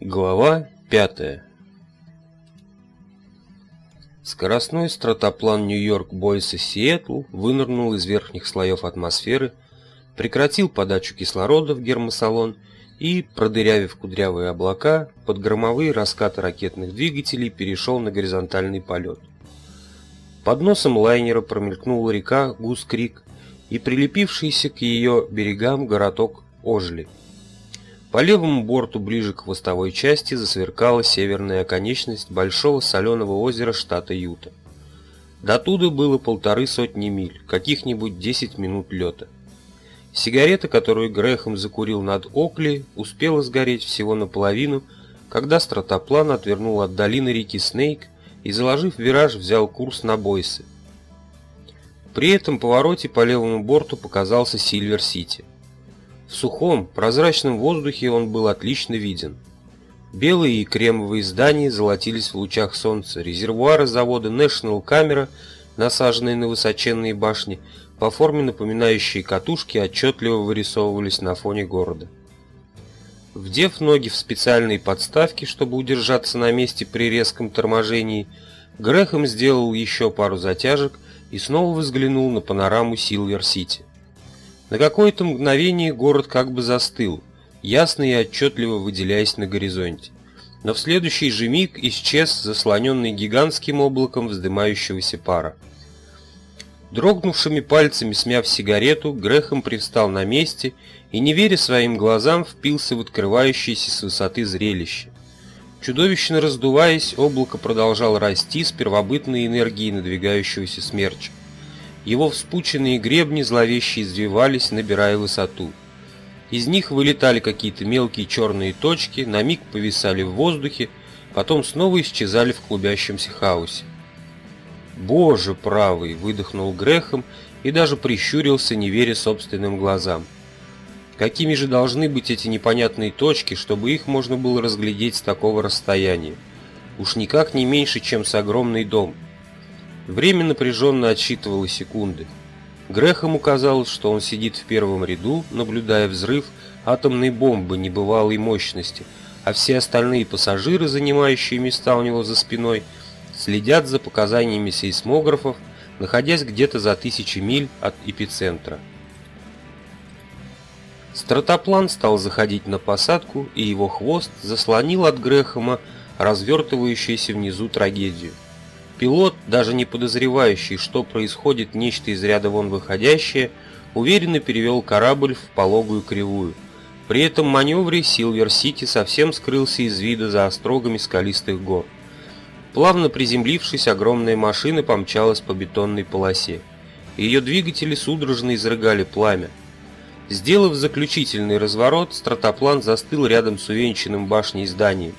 Глава 5 Скоростной стратоплан Нью-Йорк Бойс из Сиэтл вынырнул из верхних слоев атмосферы, прекратил подачу кислорода в гермосалон и, продырявив кудрявые облака, под громовые раскаты ракетных двигателей перешел на горизонтальный полет. Под носом лайнера промелькнула река Гус-Крик и прилепившийся к ее берегам городок Ожли – по левому борту, ближе к хвостовой части, засверкала северная оконечность большого соленого озера штата Юта. До туда было полторы сотни миль, каких-нибудь 10 минут лета. Сигарета, которую Грэхем закурил над Окли, успела сгореть всего наполовину, когда стратоплан отвернул от долины реки Снейк и, заложив вираж, взял курс на Бойсе. При этом повороте по левому борту показался Сильвер-Сити. В сухом, прозрачном воздухе он был отлично виден. Белые и кремовые здания золотились в лучах солнца, резервуары завода National Camera, насаженные на высоченные башни, по форме напоминающие катушки, отчетливо вырисовывались на фоне города. Вдев ноги в специальные подставки, чтобы удержаться на месте при резком торможении, Грехом сделал еще пару затяжек и снова взглянул на панораму Силвер-Сити. На какое-то мгновение город как бы застыл, ясно и отчетливо выделяясь на горизонте. Но в следующий же миг исчез, заслоненный гигантским облаком вздымающегося пара. Дрогнувшими пальцами смяв сигарету, Грехом привстал на месте и, не веря своим глазам, впился в открывающееся с высоты зрелище. Чудовищно раздуваясь, облако продолжало расти с первобытной энергией надвигающегося смерча. Его вспученные гребни зловеще извивались, набирая высоту. Из них вылетали какие-то мелкие черные точки, на миг повисали в воздухе, потом снова исчезали в клубящемся хаосе. «Боже правый!» — выдохнул Грехом и даже прищурился, не веря собственным глазам. Какими же должны быть эти непонятные точки, чтобы их можно было разглядеть с такого расстояния? Уж никак не меньше, чем с огромный дом. Время напряженно отсчитывало секунды. Грехому казалось, что он сидит в первом ряду, наблюдая взрыв атомной бомбы небывалой мощности, а все остальные пассажиры, занимающие места у него за спиной, следят за показаниями сейсмографов, находясь где-то за тысячи миль от эпицентра. Стратоплан стал заходить на посадку, и его хвост заслонил от Грехома развертывающуюся внизу трагедию. Пилот, даже не подозревающий, что происходит нечто из ряда вон выходящее, уверенно перевел корабль в пологую кривую. При этом маневре Силвер-Сити совсем скрылся из вида за острогами скалистых гор. Плавно приземлившись, огромная машина помчалась по бетонной полосе. Ее двигатели судорожно изрыгали пламя. Сделав заключительный разворот, стратоплан застыл рядом с увенчанным башней зданием.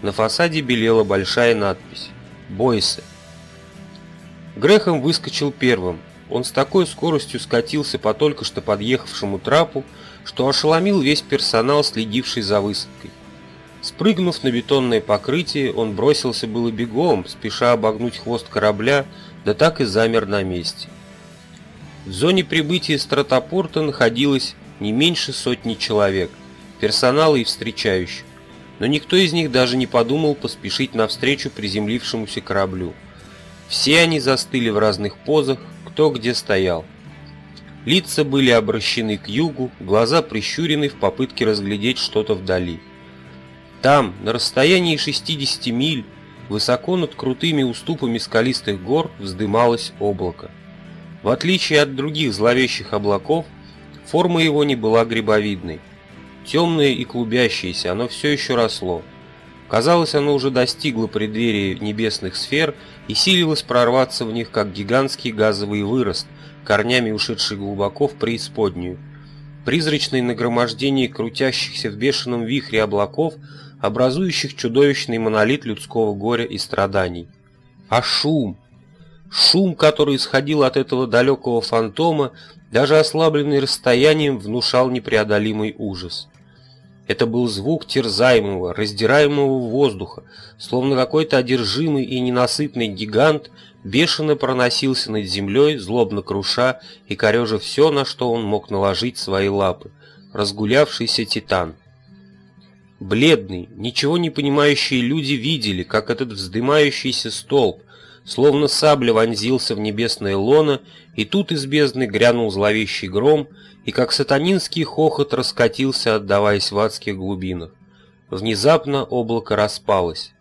На фасаде белела большая надпись «Бойсы». Грехом выскочил первым. Он с такой скоростью скатился по только что подъехавшему трапу, что ошеломил весь персонал, следивший за высадкой. Спрыгнув на бетонное покрытие, он бросился было бегом, спеша обогнуть хвост корабля, да так и замер на месте. В зоне прибытия стратопорта находилось не меньше сотни человек, персонала и встречающих, но никто из них даже не подумал поспешить навстречу приземлившемуся кораблю. Все они застыли в разных позах, кто где стоял. Лица были обращены к югу, глаза прищурены в попытке разглядеть что-то вдали. Там, на расстоянии 60 миль, высоко над крутыми уступами скалистых гор вздымалось облако. В отличие от других зловещих облаков, форма его не была грибовидной. Темное и клубящееся, оно все еще росло. Казалось, оно уже достигло преддверия небесных сфер и силилось прорваться в них, как гигантский газовый вырост, корнями ушедший глубоко в преисподнюю. Призрачное нагромождение крутящихся в бешеном вихре облаков, образующих чудовищный монолит людского горя и страданий. А шум! Шум, который исходил от этого далекого фантома, даже ослабленный расстоянием, внушал непреодолимый ужас. Это был звук терзаемого, раздираемого воздуха, словно какой-то одержимый и ненасытный гигант бешено проносился над землей, злобно круша и корежа все, на что он мог наложить свои лапы. Разгулявшийся титан. Бледные, ничего не понимающие люди видели, как этот вздымающийся столб, словно сабля вонзился в небесное лоно, и тут из бездны грянул зловещий гром, и как сатанинский хохот раскатился, отдаваясь в адских глубинах. Внезапно облако распалось.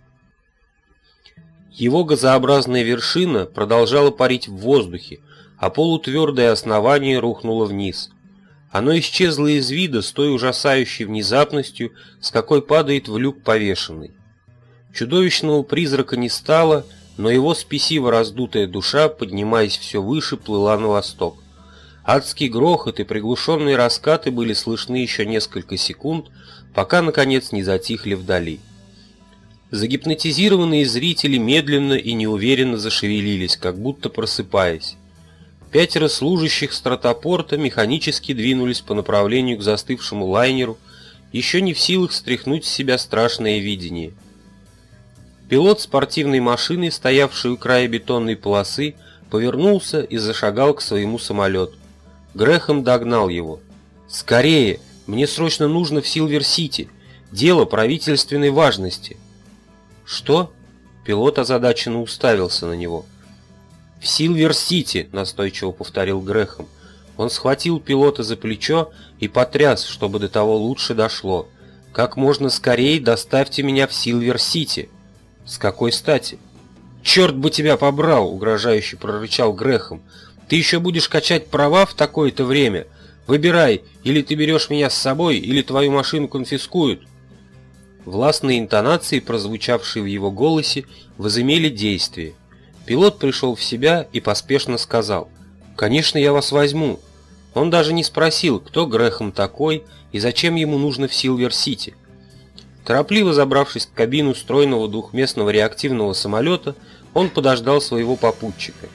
Его газообразная вершина продолжала парить в воздухе, а полутвердое основание рухнуло вниз. Оно исчезло из вида с той ужасающей внезапностью, с какой падает в люк повешенный. Чудовищного призрака не стало, но его спесиво раздутая душа, поднимаясь все выше, плыла на восток. Адский грохот и приглушенные раскаты были слышны еще несколько секунд, пока, наконец, не затихли вдали. Загипнотизированные зрители медленно и неуверенно зашевелились, как будто просыпаясь. Пятеро служащих стратопорта механически двинулись по направлению к застывшему лайнеру, еще не в силах стряхнуть с себя страшное видение. Пилот спортивной машины, стоявший у края бетонной полосы, повернулся и зашагал к своему самолету. Грэхем догнал его. «Скорее! Мне срочно нужно в Силвер-Сити! Дело правительственной важности!» «Что?» Пилот озадаченно уставился на него. «В Силвер-Сити!» — настойчиво повторил Грэхем. Он схватил пилота за плечо и потряс, чтобы до того лучше дошло. «Как можно скорее доставьте меня в Силвер-Сити!» «С какой стати?» «Черт бы тебя побрал!» — угрожающе прорычал Грехом. «Ты еще будешь качать права в такое-то время? Выбирай, или ты берешь меня с собой, или твою машину конфискуют!» Властные интонации, прозвучавшие в его голосе, возымели действие. Пилот пришел в себя и поспешно сказал «Конечно, я вас возьму». Он даже не спросил, кто Грехом такой и зачем ему нужно в Силвер-Сити. Торопливо забравшись в кабину стройного двухместного реактивного самолета, он подождал своего попутчика.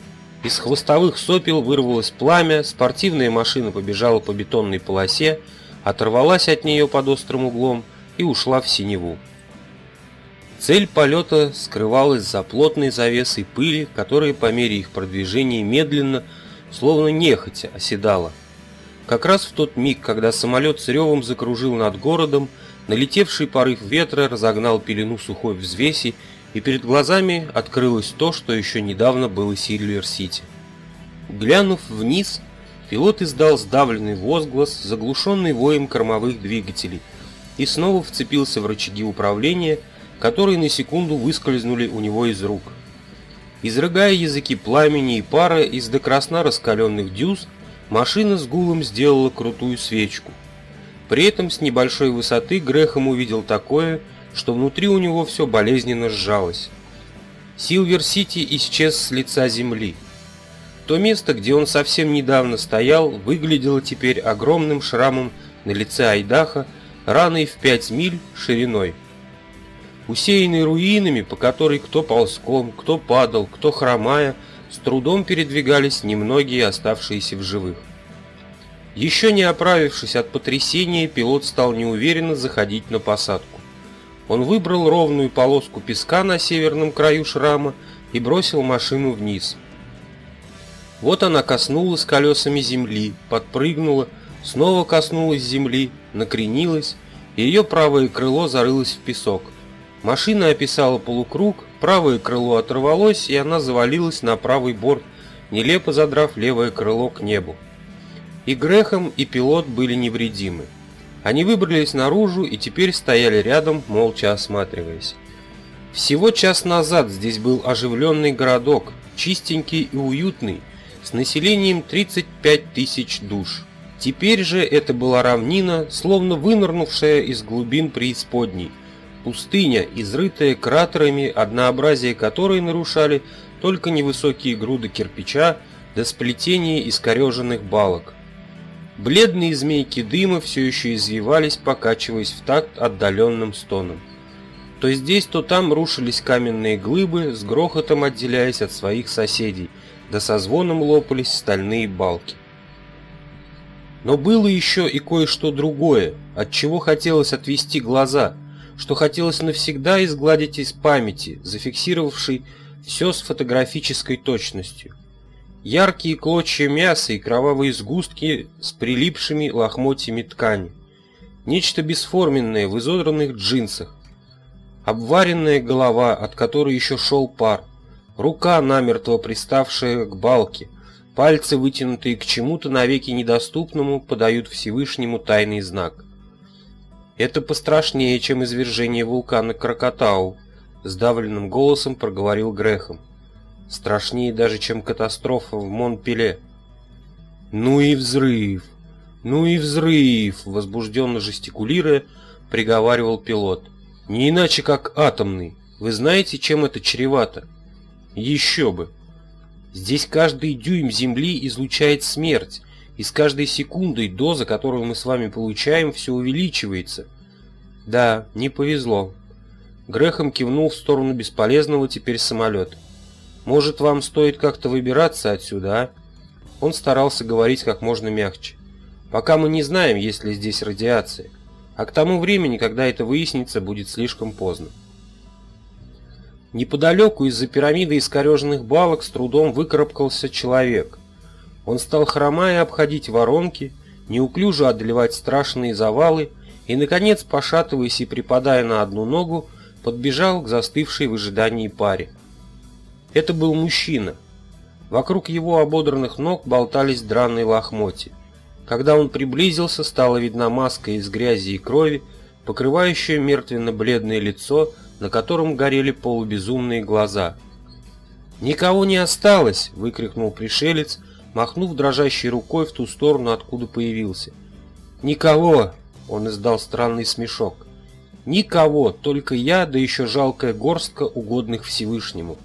Из хвостовых сопел вырвалось пламя, спортивная машина побежала по бетонной полосе, оторвалась от нее под острым углом и ушла в синеву. Цель полета скрывалась за плотной завесой пыли, которая по мере их продвижения медленно, словно нехотя, оседала. Как раз в тот миг, когда самолет с ревом закружил над городом, Налетевший порыв ветра разогнал пелену сухой взвеси, и перед глазами открылось то, что еще недавно было Сильвер-Сити. Глянув вниз, пилот издал сдавленный возглас, заглушенный воем кормовых двигателей, и снова вцепился в рычаги управления, которые на секунду выскользнули у него из рук. Изрыгая языки пламени и пара из до красна раскаленных дюз, машина с гулом сделала крутую свечку – при этом с небольшой высоты Грехом увидел такое, что внутри у него все болезненно сжалось. Силвер-Сити исчез с лица земли. То место, где он совсем недавно стоял, выглядело теперь огромным шрамом на лице Айдаха, раной в пять миль шириной. Усеянный руинами, по которой кто ползком, кто падал, кто хромая, с трудом передвигались немногие оставшиеся в живых. Еще не оправившись от потрясения, пилот стал неуверенно заходить на посадку. Он выбрал ровную полоску песка на северном краю шрама и бросил машину вниз. Вот она коснулась колесами земли, подпрыгнула, снова коснулась земли, накренилась, и ее правое крыло зарылось в песок. Машина описала полукруг, правое крыло оторвалось, и она завалилась на правый борт, нелепо задрав левое крыло к небу. И Грехом, и пилот были невредимы. Они выбрались наружу и теперь стояли рядом, молча осматриваясь. Всего час назад здесь был оживленный городок, чистенький и уютный, с населением 35 тысяч душ. Теперь же это была равнина, словно вынырнувшая из глубин преисподней, пустыня, изрытая кратерами, однообразие которой нарушали только невысокие груды кирпича до сплетения искореженных балок. Бледные змейки дыма все еще извивались, покачиваясь в такт отдаленным стоном. То здесь, то там рушились каменные глыбы, с грохотом отделяясь от своих соседей, да со звоном лопались стальные балки. Но было еще и кое-что другое, от чего хотелось отвести глаза, что хотелось навсегда изгладить из памяти, зафиксировавшей все с фотографической точностью – яркие клочья мяса и кровавые сгустки с прилипшими лохмотьями ткани. Нечто бесформенное в изодранных джинсах. Обваренная голова, от которой еще шел пар. Рука, намертво приставшая к балке. Пальцы, вытянутые к чему-то навеки недоступному, подают Всевышнему тайный знак. Это пострашнее, чем извержение вулкана Крокотау, сдавленным голосом проговорил Грехом. Страшнее даже, чем катастрофа в Монпеле. Ну и взрыв! Ну и взрыв! Возбужденно жестикулируя, приговаривал пилот. Не иначе, как атомный. Вы знаете, чем это чревато? Еще бы! Здесь каждый дюйм Земли излучает смерть, и с каждой секундой доза, которую мы с вами получаем, все увеличивается. Да, не повезло. Грехом кивнул в сторону бесполезного теперь самолета. Может, вам стоит как-то выбираться отсюда, а? Он старался говорить как можно мягче. Пока мы не знаем, есть ли здесь радиация. А к тому времени, когда это выяснится, будет слишком поздно. Неподалеку из-за пирамиды искореженных балок с трудом выкарабкался человек. Он стал хромая обходить воронки, неуклюже одолевать страшные завалы и, наконец, пошатываясь и припадая на одну ногу, подбежал к застывшей в ожидании паре. Это был мужчина. Вокруг его ободранных ног болтались драные лохмотья. Когда он приблизился, стала видна маска из грязи и крови, покрывающая мертвенно-бледное лицо, на котором горели полубезумные глаза. «Никого не осталось!» — выкрикнул пришелец, махнув дрожащей рукой в ту сторону, откуда появился. «Никого!» — он издал странный смешок. «Никого, только я, да еще жалкая горстка угодных Всевышнему».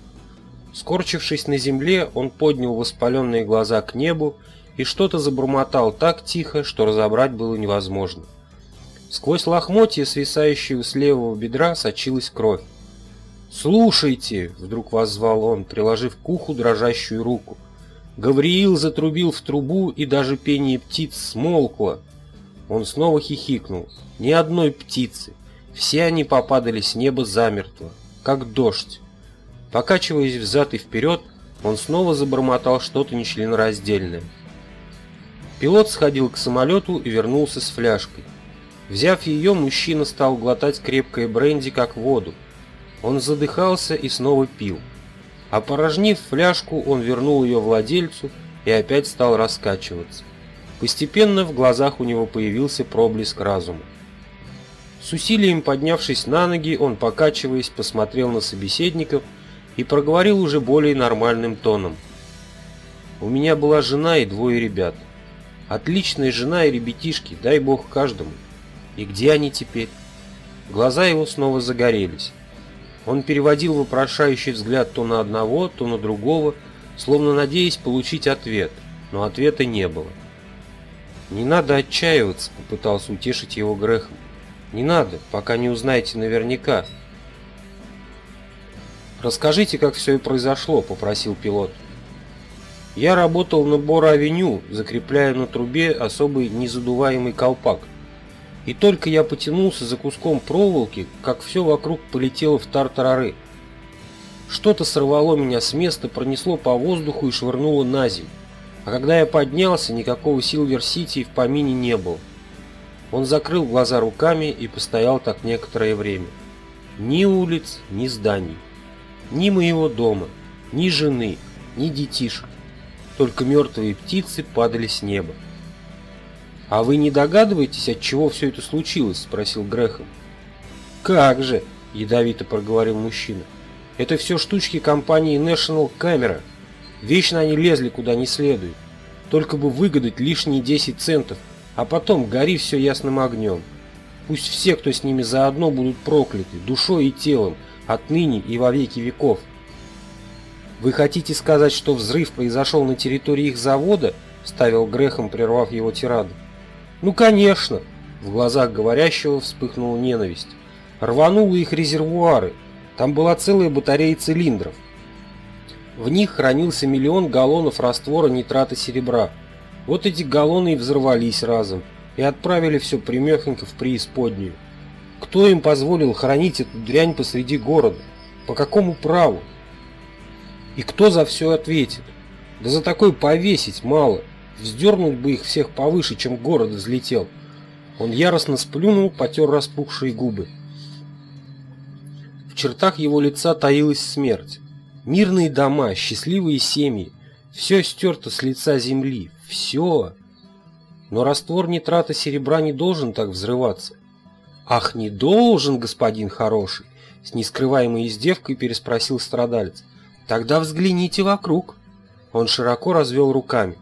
Скорчившись на земле, он поднял воспаленные глаза к небу и что-то забормотал так тихо, что разобрать было невозможно. Сквозь лохмотья, свисающие с левого бедра, сочилась кровь. «Слушайте!» — вдруг воззвал он, приложив к уху дрожащую руку. Гавриил затрубил в трубу, и даже пение птиц смолкло. Он снова хихикнул. Ни одной птицы. Все они попадали с неба замертво, как дождь. Покачиваясь взад и вперед, он снова забормотал что-то нечленораздельное. Пилот сходил к самолету и вернулся с фляжкой. Взяв ее, мужчина стал глотать крепкое бренди как воду. Он задыхался и снова пил. Опорожнив фляжку, он вернул ее владельцу и опять стал раскачиваться. Постепенно в глазах у него появился проблеск разума. С усилием поднявшись на ноги, он, покачиваясь, посмотрел на собеседников и проговорил уже более нормальным тоном. «У меня была жена и двое ребят. Отличная жена и ребятишки, дай бог каждому. И где они теперь?» Глаза его снова загорелись. Он переводил вопрошающий взгляд то на одного, то на другого, словно надеясь получить ответ, но ответа не было. «Не надо отчаиваться», — попытался утешить его Грехом. «Не надо, пока не узнаете наверняка. «Расскажите, как все и произошло», — попросил пилот. Я работал на Бора-авеню, закрепляя на трубе особый незадуваемый колпак. И только я потянулся за куском проволоки, как все вокруг полетело в тартарары. Что-то сорвало меня с места, пронесло по воздуху и швырнуло на землю. А когда я поднялся, никакого Силвер-Сити в помине не было. Он закрыл глаза руками и постоял так некоторое время. Ни улиц, ни зданий. Ни моего дома, ни жены, ни детишек. Только мертвые птицы падали с неба. «А вы не догадываетесь, от чего все это случилось?» – спросил Грехом. «Как же!» – ядовито проговорил мужчина. «Это все штучки компании National Camera. Вечно они лезли куда не следует. Только бы выгадать лишние 10 центов, а потом гори все ясным огнем. Пусть все, кто с ними заодно, будут прокляты, душой и телом, отныне и во веки веков. Вы хотите сказать, что взрыв произошел на территории их завода? Ставил Грехом, прервав его тираду. Ну, конечно. В глазах говорящего вспыхнула ненависть. Рвануло их резервуары. Там была целая батарея цилиндров. В них хранился миллион галлонов раствора нитрата серебра. Вот эти галлоны и взорвались разом и отправили все примехонько в преисподнюю. Кто им позволил хранить эту дрянь посреди города? По какому праву? И кто за все ответит? Да за такой повесить мало. Вздернуть бы их всех повыше, чем город взлетел. Он яростно сплюнул, потер распухшие губы. В чертах его лица таилась смерть. Мирные дома, счастливые семьи. Все стерто с лица земли. Все. Но раствор нитрата серебра не должен так взрываться. «Ах, не должен, господин хороший!» С нескрываемой издевкой переспросил страдалец. «Тогда взгляните вокруг». Он широко развел руками.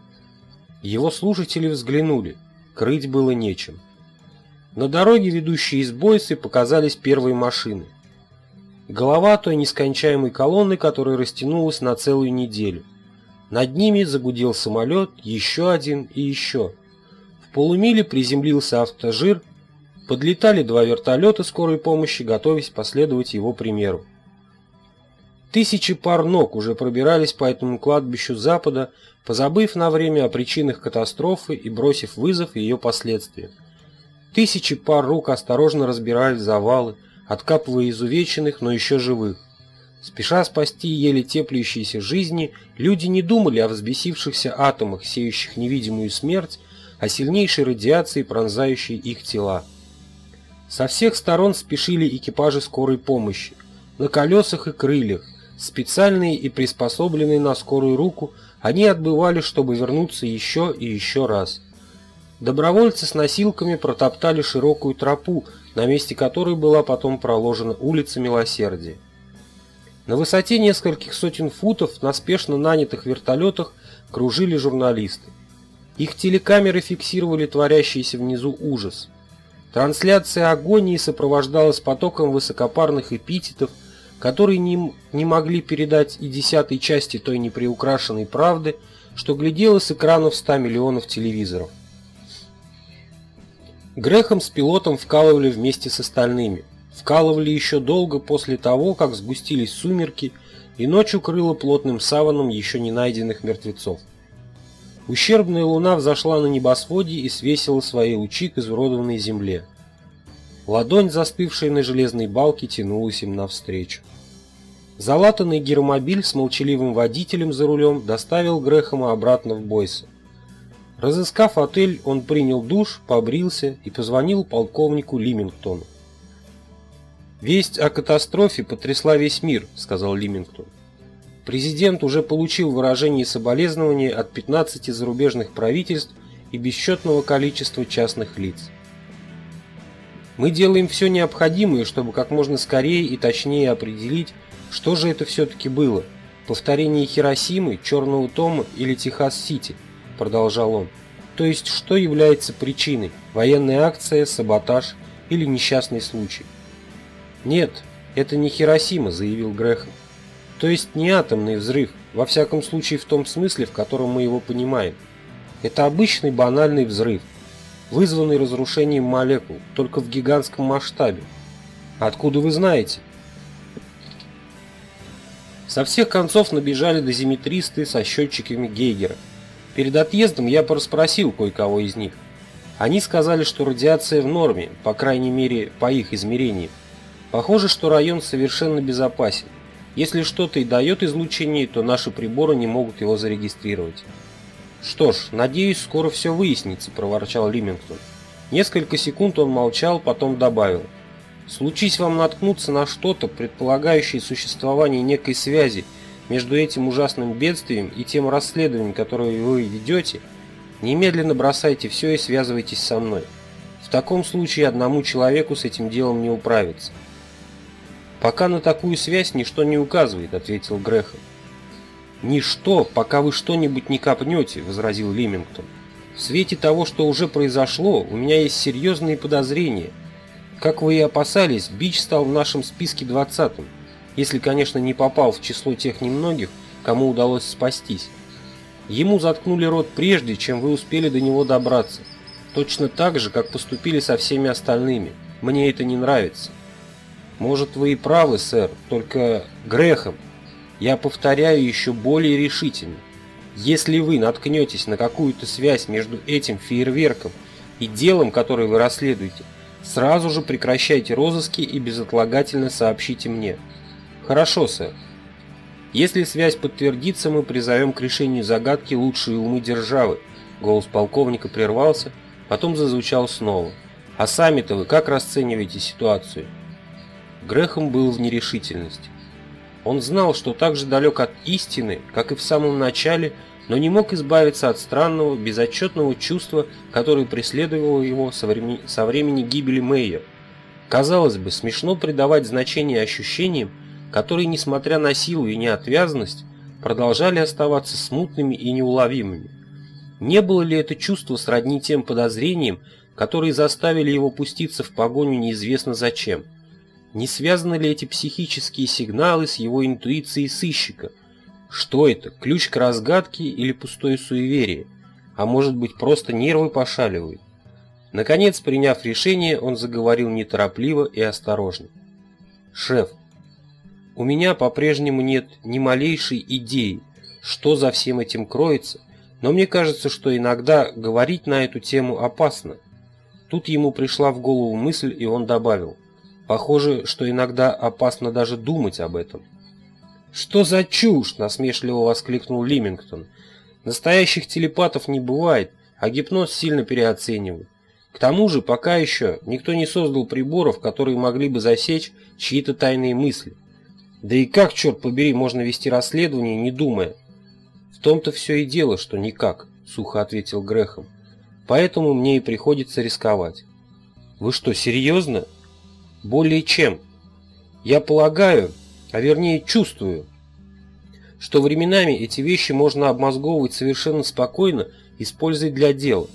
Его служители взглянули. Крыть было нечем. На дороге, ведущей из Бойсы, показались первые машины. Голова той нескончаемой колонны, которая растянулась на целую неделю. Над ними загудел самолет, еще один и еще. В полумиле приземлился автожир, подлетали два вертолета скорой помощи, готовясь последовать его примеру. Тысячи пар ног уже пробирались по этому кладбищу Запада, позабыв на время о причинах катастрофы и бросив вызов ее последствиям. Тысячи пар рук осторожно разбирали завалы, откапывая изувеченных, но еще живых. Спеша спасти еле теплющиеся жизни, люди не думали о взбесившихся атомах, сеющих невидимую смерть, о сильнейшей радиации, пронзающей их тела. Со всех сторон спешили экипажи скорой помощи, на колесах и крыльях, Специальные и приспособленные на скорую руку, они отбывали, чтобы вернуться еще и еще раз. Добровольцы с носилками протоптали широкую тропу, на месте которой была потом проложена улица Милосердия. На высоте нескольких сотен футов на спешно нанятых вертолетах кружили журналисты. Их телекамеры фиксировали творящийся внизу ужас. Трансляция агонии сопровождалась потоком высокопарных эпитетов, которые не, не могли передать и десятой части той неприукрашенной правды, что глядела с экранов 100 миллионов телевизоров. Грехом с пилотом вкалывали вместе с остальными. Вкалывали еще долго после того, как сгустились сумерки, и ночь укрыла плотным саваном еще не найденных мертвецов. Ущербная луна взошла на небосводе и свесила свои лучи к изуродованной земле. Ладонь, застывшая на железной балке, тянулась им навстречу. Залатанный гиромобиль с молчаливым водителем за рулем доставил Грэхэма обратно в Бойсе. Разыскав отель, он принял душ, побрился и позвонил полковнику Лимингтону. «Весть о катастрофе потрясла весь мир», — сказал Лимингтон. Президент уже получил выражение соболезнования от 15 зарубежных правительств и бесчетного количества частных лиц. Мы делаем все необходимое, чтобы как можно скорее и точнее определить, что же это все-таки было? Повторение Хиросимы, Черного Тома или Техас-Сити? Продолжал он. То есть, что является причиной? Военная акция, саботаж или несчастный случай? Нет, это не Хиросима, заявил Грехом. То есть не атомный взрыв, во всяком случае в том смысле, в котором мы его понимаем. Это обычный банальный взрыв, вызванный разрушением молекул, только в гигантском масштабе. Откуда вы знаете? Со всех концов набежали дозиметристы со счетчиками Гейгера. Перед отъездом я порасспросил кое-кого из них. Они сказали, что радиация в норме, по крайней мере, по их измерениям. Похоже, что район совершенно безопасен. Если что-то и дает излучение, то наши приборы не могут его зарегистрировать. «Что ж, надеюсь, скоро все выяснится», – проворчал Лимингтон. Несколько секунд он молчал, потом добавил – Случись вам наткнуться на что-то, предполагающее существование некой связи между этим ужасным бедствием и тем расследованием, которое вы ведете, немедленно бросайте все и связывайтесь со мной. В таком случае одному человеку с этим делом не управиться. «Пока на такую связь ничто не указывает», — ответил Грехом. «Ничто, пока вы что-нибудь не копнете», — возразил Лимингтон. «В свете того, что уже произошло, у меня есть серьезные подозрения — как вы и опасались, Бич стал в нашем списке двадцатым, если, конечно, не попал в число тех немногих, кому удалось спастись. Ему заткнули рот прежде, чем вы успели до него добраться. Точно так же, как поступили со всеми остальными. Мне это не нравится. Может, вы и правы, сэр, только грехом. Я повторяю еще более решительно. Если вы наткнетесь на какую-то связь между этим фейерверком и делом, которое вы расследуете, Сразу же прекращайте розыски и безотлагательно сообщите мне. Хорошо, сэр. Если связь подтвердится, мы призовем к решению загадки лучшие умы державы. Голос полковника прервался, потом зазвучал снова. А сами-то вы как расцениваете ситуацию? Грехом был в нерешительности. Он знал, что так же далек от истины, как и в самом начале, но не мог избавиться от странного, безотчетного чувства, которое преследовало его со времени, со времени гибели Мэйя. Казалось бы, смешно придавать значение ощущениям, которые, несмотря на силу и неотвязность, продолжали оставаться смутными и неуловимыми. Не было ли это чувство сродни тем подозрениям, которые заставили его пуститься в погоню неизвестно зачем? Не связаны ли эти психические сигналы с его интуицией сыщика? Что это, ключ к разгадке или пустое суеверие? А может быть просто нервы пошаливают? Наконец, приняв решение, он заговорил неторопливо и осторожно. «Шеф, у меня по-прежнему нет ни малейшей идеи, что за всем этим кроется, но мне кажется, что иногда говорить на эту тему опасно. Тут ему пришла в голову мысль, и он добавил. Похоже, что иногда опасно даже думать об этом. «Что за чушь?» – насмешливо воскликнул Лимингтон. «Настоящих телепатов не бывает, а гипноз сильно переоценивают. К тому же, пока еще никто не создал приборов, которые могли бы засечь чьи-то тайные мысли. Да и как, черт побери, можно вести расследование, не думая? В том-то все и дело, что никак, сухо ответил Грехом. Поэтому мне и приходится рисковать. Вы что, серьезно? Более чем. Я полагаю, а вернее чувствую, что временами эти вещи можно обмозговывать совершенно спокойно, используя для дела.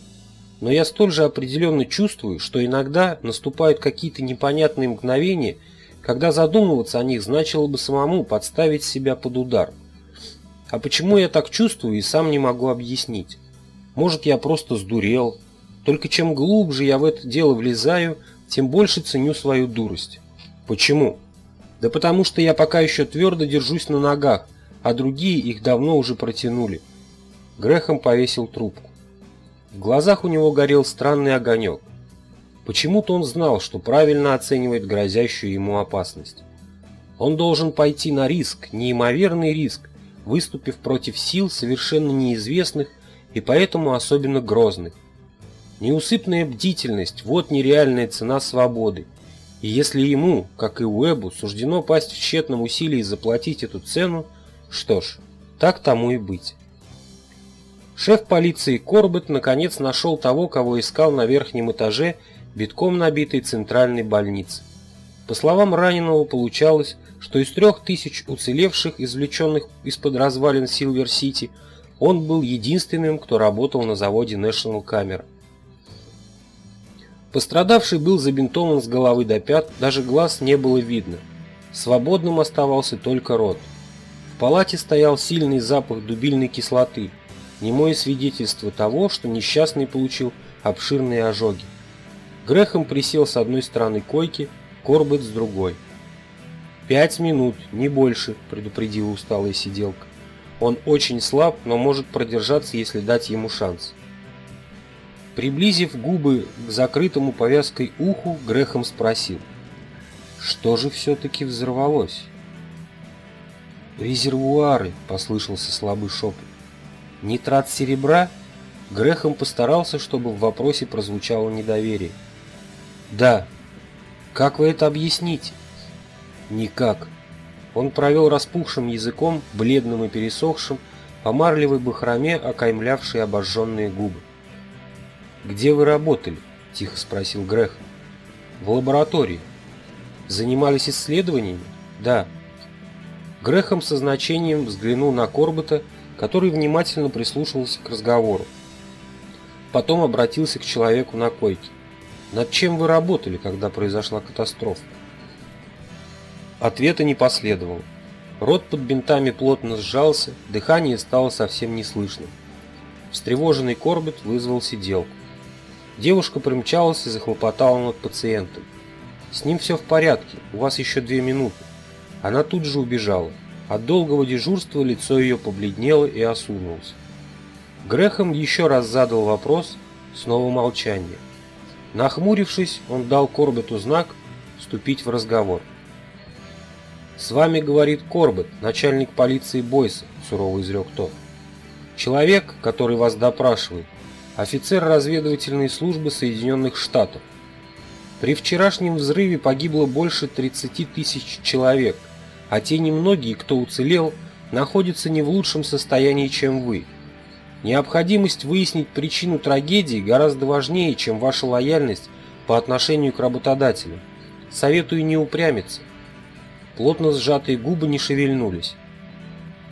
Но я столь же определенно чувствую, что иногда наступают какие-то непонятные мгновения, когда задумываться о них значило бы самому подставить себя под удар. А почему я так чувствую и сам не могу объяснить? Может, я просто сдурел. Только чем глубже я в это дело влезаю, тем больше ценю свою дурость. Почему? Да потому что я пока еще твердо держусь на ногах, а другие их давно уже протянули. Грехом повесил трубку. В глазах у него горел странный огонек. Почему-то он знал, что правильно оценивает грозящую ему опасность. Он должен пойти на риск, неимоверный риск, выступив против сил совершенно неизвестных и поэтому особенно грозных. Неусыпная бдительность – вот нереальная цена свободы. И если ему, как и Уэбу, суждено пасть в тщетном усилии заплатить эту цену, что ж, так тому и быть. Шеф полиции Корбет наконец нашел того, кого искал на верхнем этаже битком набитой центральной больницы. По словам раненого, получалось, что из трех тысяч уцелевших, извлеченных из-под развалин Силвер-Сити, он был единственным, кто работал на заводе National Camera. Пострадавший был забинтован с головы до пят, даже глаз не было видно. Свободным оставался только рот. В палате стоял сильный запах дубильной кислоты, немое свидетельство того, что несчастный получил обширные ожоги. Грехом присел с одной стороны койки, Корбет с другой. «Пять минут, не больше», – предупредила усталая сиделка. «Он очень слаб, но может продержаться, если дать ему шанс». Приблизив губы к закрытому повязкой уху, Грехом спросил. «Что же все-таки взорвалось?» «Резервуары», – послышался слабый шепот. «Нитрат серебра?» Грехом постарался, чтобы в вопросе прозвучало недоверие. Да. Как вы это объясните? Никак. Он провел распухшим языком, бледным и пересохшим, по марлевой бахроме, окаймлявшей обожженные губы. «Где вы работали?» – тихо спросил Грех. «В лаборатории. Занимались исследованиями?» «Да». Грехом со значением взглянул на Корбета, который внимательно прислушивался к разговору. Потом обратился к человеку на койке. Над чем вы работали, когда произошла катастрофа? Ответа не последовало. Рот под бинтами плотно сжался, дыхание стало совсем неслышным. Встревоженный Корбет вызвал сиделку. Девушка примчалась и захлопотала над пациентом. «С ним все в порядке, у вас еще две минуты». Она тут же убежала. От долгого дежурства лицо ее побледнело и осунулось. Грехом еще раз задал вопрос, снова молчание. Нахмурившись, он дал Корбету знак вступить в разговор. «С вами говорит Корбет, начальник полиции Бойса», – сурово изрек тот. «Человек, который вас допрашивает, офицер разведывательной службы Соединенных Штатов. При вчерашнем взрыве погибло больше 30 тысяч человек, а те немногие, кто уцелел, находятся не в лучшем состоянии, чем вы. Необходимость выяснить причину трагедии гораздо важнее, чем ваша лояльность по отношению к работодателю. Советую не упрямиться. Плотно сжатые губы не шевельнулись.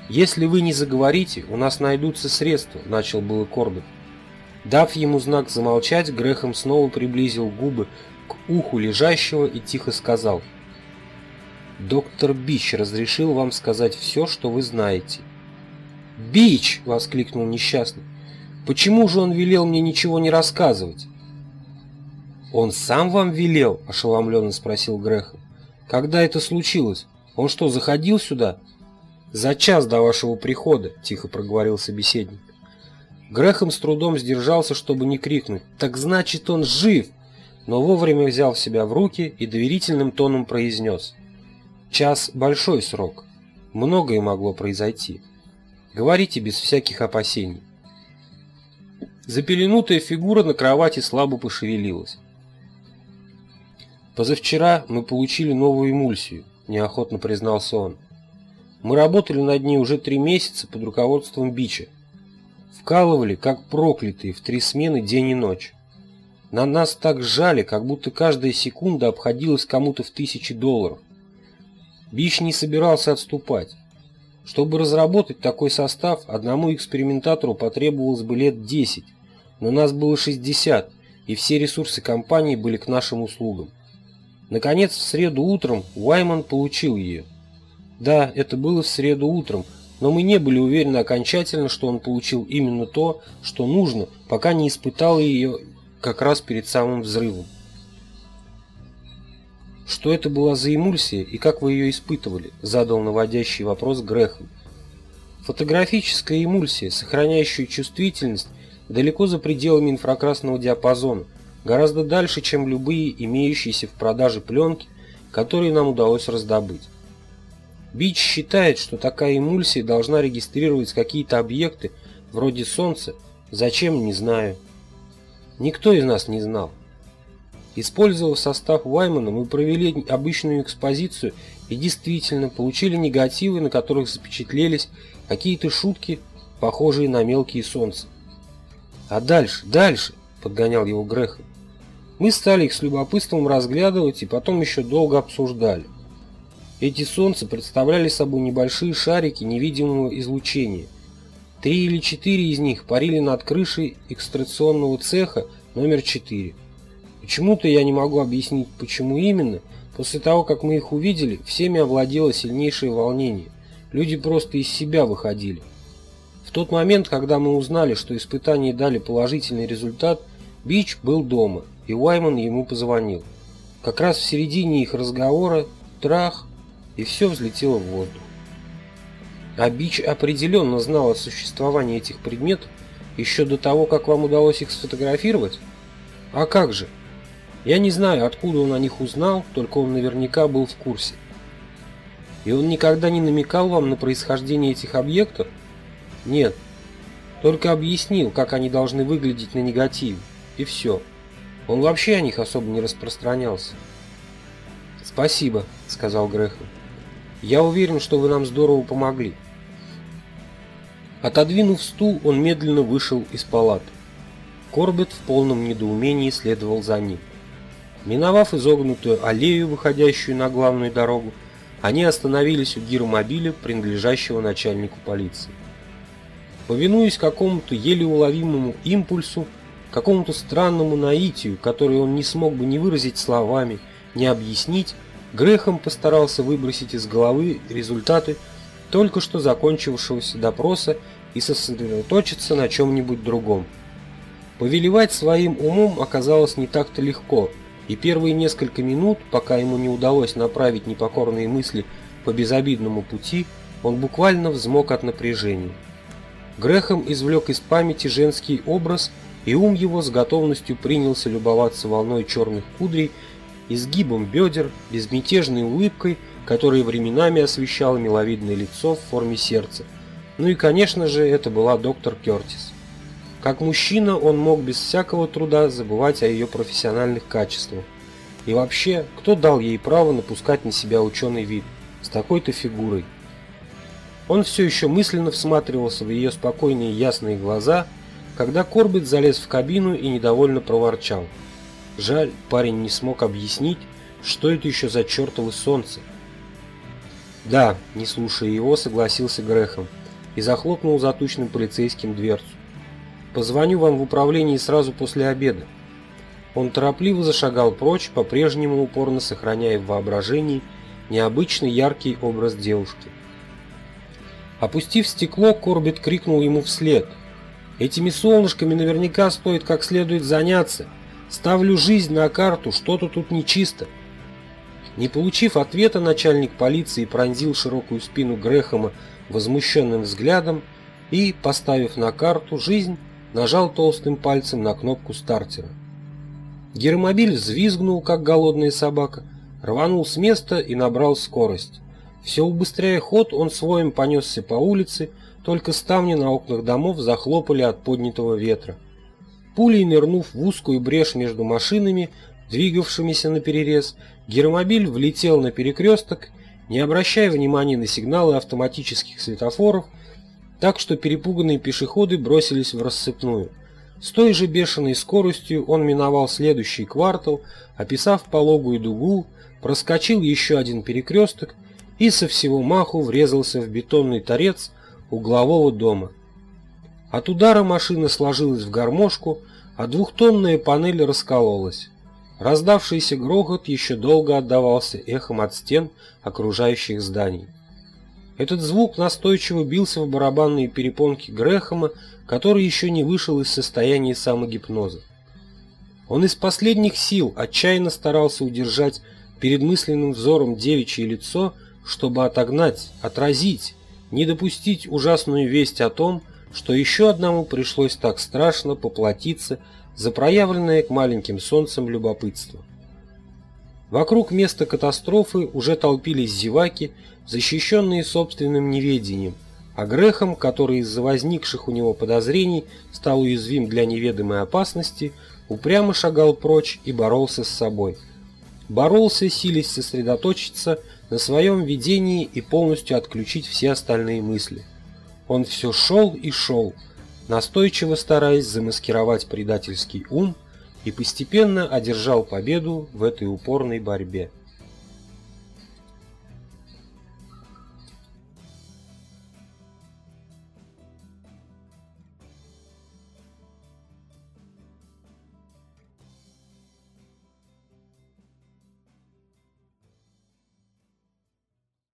«Если вы не заговорите, у нас найдутся средства», — начал было Корбет. Дав ему знак замолчать, Грехом снова приблизил губы к уху лежащего и тихо сказал. «Доктор Бич разрешил вам сказать все, что вы знаете». «Бич!» — воскликнул несчастный. «Почему же он велел мне ничего не рассказывать?» «Он сам вам велел?» – ошеломленно спросил Грехом. «Когда это случилось? Он что, заходил сюда?» «За час до вашего прихода», – тихо проговорил собеседник. Грехом с трудом сдержался, чтобы не крикнуть. «Так значит, он жив!» Но вовремя взял себя в руки и доверительным тоном произнес. «Час – большой срок. Многое могло произойти. Говорите без всяких опасений». Запеленутая фигура на кровати слабо пошевелилась. «Позавчера мы получили новую эмульсию», – неохотно признался он. «Мы работали над ней уже три месяца под руководством Бича. Вкалывали, как проклятые, в три смены день и ночь. На нас так жали, как будто каждая секунда обходилась кому-то в тысячи долларов. Бич не собирался отступать. Чтобы разработать такой состав, одному экспериментатору потребовалось бы лет 10, но нас было 60, и все ресурсы компании были к нашим услугам. Наконец, в среду утром Уайман получил ее. Да, это было в среду утром, но мы не были уверены окончательно, что он получил именно то, что нужно, пока не испытал ее как раз перед самым взрывом. «Что это была за эмульсия и как вы ее испытывали?» – задал наводящий вопрос Грехом. «Фотографическая эмульсия, сохраняющая чувствительность далеко за пределами инфракрасного диапазона, гораздо дальше, чем любые имеющиеся в продаже пленки, которые нам удалось раздобыть. Бич считает, что такая эмульсия должна регистрировать какие-то объекты вроде Солнца, зачем, не знаю. Никто из нас не знал. Использовав состав Ваймана, мы провели обычную экспозицию и действительно получили негативы, на которых запечатлелись какие-то шутки, похожие на мелкие солнца. А дальше, дальше, подгонял его Греха. Мы стали их с любопытством разглядывать и потом еще долго обсуждали. Эти солнца представляли собой небольшие шарики невидимого излучения. Три или четыре из них парили над крышей экстрационного цеха номер 4. Почему-то я не могу объяснить, почему именно. После того, как мы их увидели, всеми овладело сильнейшее волнение. Люди просто из себя выходили. В тот момент, когда мы узнали, что испытания дали положительный результат, Бич был дома – и Уайман ему позвонил. Как раз в середине их разговора трах, и все взлетело в воздух. А Бич определенно знал о существовании этих предметов еще до того, как вам удалось их сфотографировать? А как же? Я не знаю, откуда он о них узнал, только он наверняка был в курсе. И он никогда не намекал вам на происхождение этих объектов? Нет. Только объяснил, как они должны выглядеть на негативе. И все. Он вообще о них особо не распространялся. «Спасибо», — сказал Грехом. «Я уверен, что вы нам здорово помогли». Отодвинув стул, он медленно вышел из палаты. Корбет в полном недоумении следовал за ним. Миновав изогнутую аллею, выходящую на главную дорогу, они остановились у гиромобиля, принадлежащего начальнику полиции. Повинуясь какому-то еле уловимому импульсу, какому-то странному наитию, который он не смог бы ни выразить словами, ни объяснить, Грехом постарался выбросить из головы результаты только что закончившегося допроса и сосредоточиться на чем-нибудь другом. Повелевать своим умом оказалось не так-то легко, и первые несколько минут, пока ему не удалось направить непокорные мысли по безобидному пути, он буквально взмок от напряжения. Грехом извлек из памяти женский образ – и ум его с готовностью принялся любоваться волной черных кудрей, изгибом бедер, безмятежной улыбкой, которая временами освещала миловидное лицо в форме сердца. Ну и, конечно же, это была доктор Кертис. Как мужчина он мог без всякого труда забывать о ее профессиональных качествах. И вообще, кто дал ей право напускать на себя ученый вид с такой-то фигурой? Он все еще мысленно всматривался в ее спокойные ясные глаза, когда Корбет залез в кабину и недовольно проворчал. Жаль, парень не смог объяснить, что это еще за чертово солнце. Да, не слушая его, согласился Грехом и захлопнул за тучным полицейским дверцу. Позвоню вам в управлении сразу после обеда. Он торопливо зашагал прочь, по-прежнему упорно сохраняя в воображении необычный яркий образ девушки. Опустив стекло, Корбет крикнул ему вслед. «Этими солнышками наверняка стоит как следует заняться. Ставлю жизнь на карту, что-то тут нечисто». Не получив ответа, начальник полиции пронзил широкую спину Грехома возмущенным взглядом и, поставив на карту жизнь, нажал толстым пальцем на кнопку стартера. Гермобиль взвизгнул, как голодная собака, рванул с места и набрал скорость. Все убыстряя ход, он своим понесся по улице, только ставни на окнах домов захлопали от поднятого ветра. Пулей нырнув в узкую брешь между машинами, двигавшимися на перерез, гермобиль влетел на перекресток, не обращая внимания на сигналы автоматических светофоров, так что перепуганные пешеходы бросились в рассыпную. С той же бешеной скоростью он миновал следующий квартал, описав пологую дугу, проскочил еще один перекресток и со всего маху врезался в бетонный торец углового дома. От удара машина сложилась в гармошку, а двухтонная панель раскололась. Раздавшийся грохот еще долго отдавался эхом от стен окружающих зданий. Этот звук настойчиво бился в барабанные перепонки Грэхэма, который еще не вышел из состояния самогипноза. Он из последних сил отчаянно старался удержать перед мысленным взором девичье лицо, чтобы отогнать, отразить, не допустить ужасную весть о том, что еще одному пришлось так страшно поплатиться за проявленное к маленьким солнцам любопытство. Вокруг места катастрофы уже толпились зеваки, защищенные собственным неведением, а Грехом, который из-за возникших у него подозрений стал уязвим для неведомой опасности, упрямо шагал прочь и боролся с собой. Боролся, силясь сосредоточиться на своем видении и полностью отключить все остальные мысли. Он все шел и шел, настойчиво стараясь замаскировать предательский ум и постепенно одержал победу в этой упорной борьбе.